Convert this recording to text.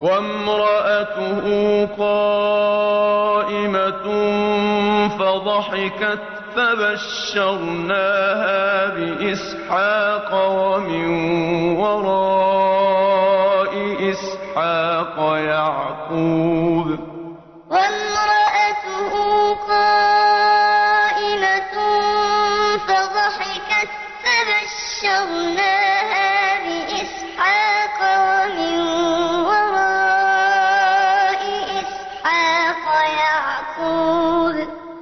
وَامْرَأَتُهُ قَائِمَةٌ فَضَحِكَتْ فَبَشَّرْنَاهَا بِإِسْحَاقَ وَمِن وَرَاءِ إِسْحَاقَ يَعْقُوبَ. وَامْرَأَتُهُ قَائِمَةٌ فَضَحِكَتْ فَبَشَّرْنَاهَا خلق يعلم